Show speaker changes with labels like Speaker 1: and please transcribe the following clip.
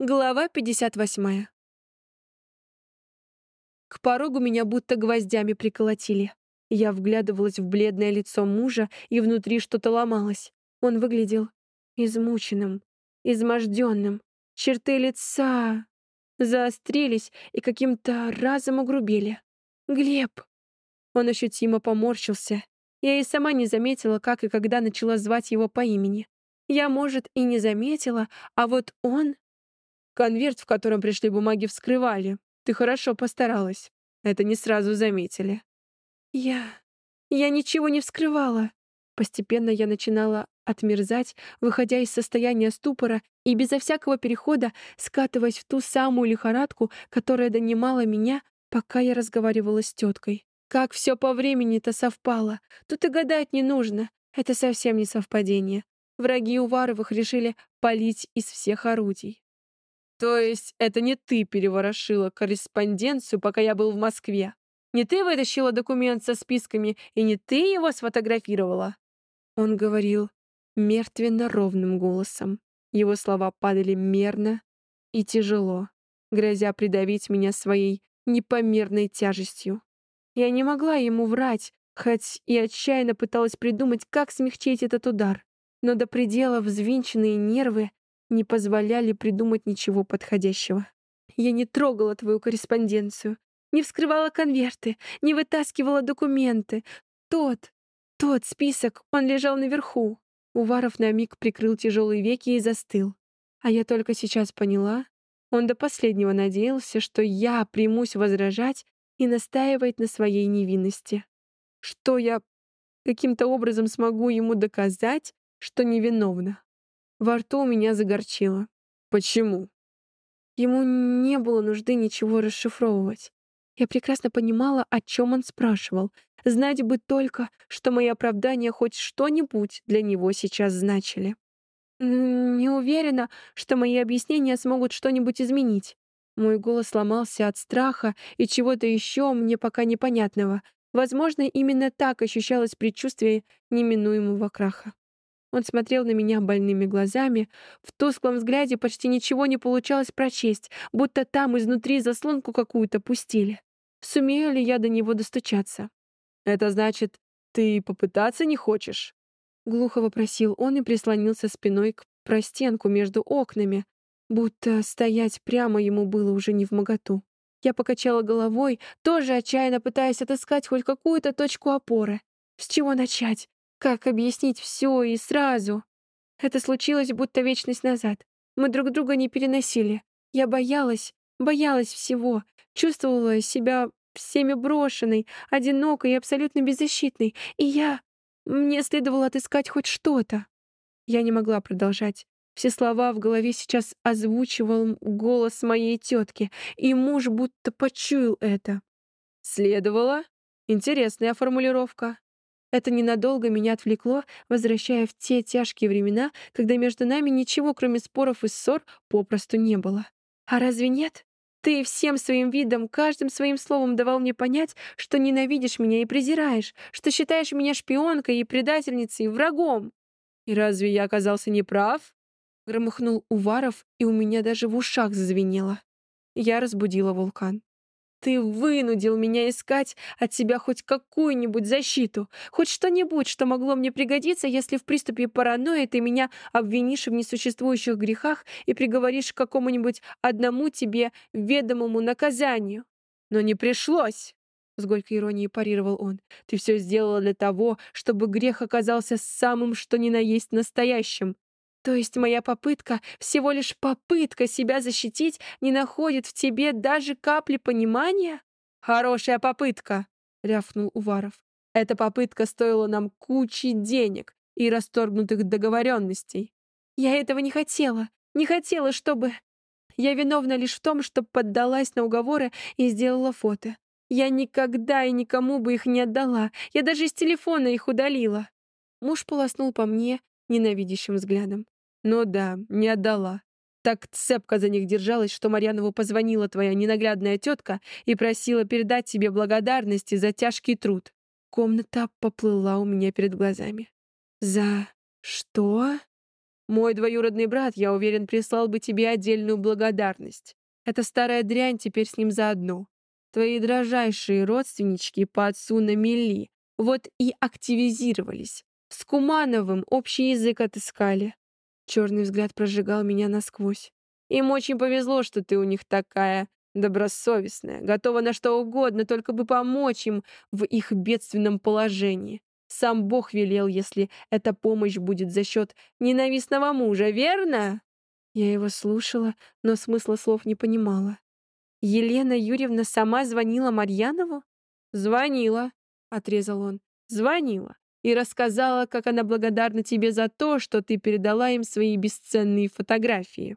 Speaker 1: Глава 58. К порогу меня будто гвоздями приколотили. Я вглядывалась в бледное лицо мужа, и внутри что-то ломалось. Он выглядел измученным, изможденным. Черты лица заострились и каким-то разом огрубели. «Глеб!» Он ощутимо поморщился. Я и сама не заметила, как и когда начала звать его по имени. Я, может, и не заметила, а вот он... Конверт, в котором пришли бумаги, вскрывали. Ты хорошо постаралась. Это не сразу заметили. Я... я ничего не вскрывала. Постепенно я начинала отмерзать, выходя из состояния ступора и безо всякого перехода скатываясь в ту самую лихорадку, которая донимала меня, пока я разговаривала с теткой. Как все по времени-то совпало. Тут и гадать не нужно. Это совсем не совпадение. Враги Уваровых решили палить из всех орудий. То есть это не ты переворошила корреспонденцию, пока я был в Москве? Не ты вытащила документ со списками, и не ты его сфотографировала?» Он говорил мертвенно-ровным голосом. Его слова падали мерно и тяжело, грозя придавить меня своей непомерной тяжестью. Я не могла ему врать, хоть и отчаянно пыталась придумать, как смягчить этот удар но до предела взвинченные нервы не позволяли придумать ничего подходящего. Я не трогала твою корреспонденцию, не вскрывала конверты, не вытаскивала документы. Тот, тот список, он лежал наверху. Уваров на миг прикрыл тяжелые веки и застыл. А я только сейчас поняла, он до последнего надеялся, что я примусь возражать и настаивать на своей невинности. Что я каким-то образом смогу ему доказать, что невиновна. Во рту у меня загорчило. Почему? Ему не было нужды ничего расшифровывать. Я прекрасно понимала, о чем он спрашивал. Знать бы только, что мои оправдания хоть что-нибудь для него сейчас значили. Не уверена, что мои объяснения смогут что-нибудь изменить. Мой голос сломался от страха и чего-то еще мне пока непонятного. Возможно, именно так ощущалось предчувствие неминуемого краха. Он смотрел на меня больными глазами. В тусклом взгляде почти ничего не получалось прочесть, будто там изнутри заслонку какую-то пустили. Сумею ли я до него достучаться? «Это значит, ты попытаться не хочешь?» Глухо вопросил он и прислонился спиной к простенку между окнами, будто стоять прямо ему было уже не в моготу. Я покачала головой, тоже отчаянно пытаясь отыскать хоть какую-то точку опоры. С чего начать? Как объяснить все и сразу? Это случилось будто вечность назад. Мы друг друга не переносили. Я боялась, боялась всего, чувствовала себя всеми брошенной, одинокой и абсолютно беззащитной. И я... Мне следовало отыскать хоть что-то. Я не могла продолжать. Все слова в голове сейчас озвучивал голос моей тетки, и муж будто почуял это. «Следовало? Интересная формулировка. Это ненадолго меня отвлекло, возвращая в те тяжкие времена, когда между нами ничего, кроме споров и ссор, попросту не было. А разве нет? Ты всем своим видом, каждым своим словом давал мне понять, что ненавидишь меня и презираешь, что считаешь меня шпионкой и предательницей, и врагом. И разве я оказался неправ? Громыхнул Уваров, и у меня даже в ушах зазвенело. Я разбудила вулкан. Ты вынудил меня искать от тебя хоть какую-нибудь защиту, хоть что-нибудь, что могло мне пригодиться, если в приступе паранойи ты меня обвинишь в несуществующих грехах и приговоришь к какому-нибудь одному тебе ведомому наказанию. Но не пришлось. С горькой иронией парировал он. «Ты все сделала для того, чтобы грех оказался самым что ни на есть настоящим. То есть моя попытка, всего лишь попытка себя защитить, не находит в тебе даже капли понимания? Хорошая попытка, рявкнул Уваров. Эта попытка стоила нам кучи денег и расторгнутых договоренностей. Я этого не хотела. Не хотела, чтобы... Я виновна лишь в том, что поддалась на уговоры и сделала фото. Я никогда и никому бы их не отдала. Я даже из телефона их удалила. Муж полоснул по мне ненавидящим взглядом. «Ну да, не отдала. Так цепко за них держалась, что Марьянову позвонила твоя ненаглядная тетка и просила передать тебе благодарности за тяжкий труд. Комната поплыла у меня перед глазами. «За что?» Мой двоюродный брат, я уверен, прислал бы тебе отдельную благодарность. Эта старая дрянь теперь с ним заодно. Твои дрожайшие родственнички по отцу на мели вот и активизировались. С Кумановым общий язык отыскали. Черный взгляд прожигал меня насквозь. Им очень повезло, что ты у них такая добросовестная, готова на что угодно, только бы помочь им в их бедственном положении. Сам Бог велел, если эта помощь будет за счет ненавистного мужа, верно?» Я его слушала, но смысла слов не понимала. «Елена Юрьевна сама звонила Марьянову?» «Звонила», — отрезал он. «Звонила и рассказала, как она благодарна тебе за то, что ты передала им свои бесценные фотографии».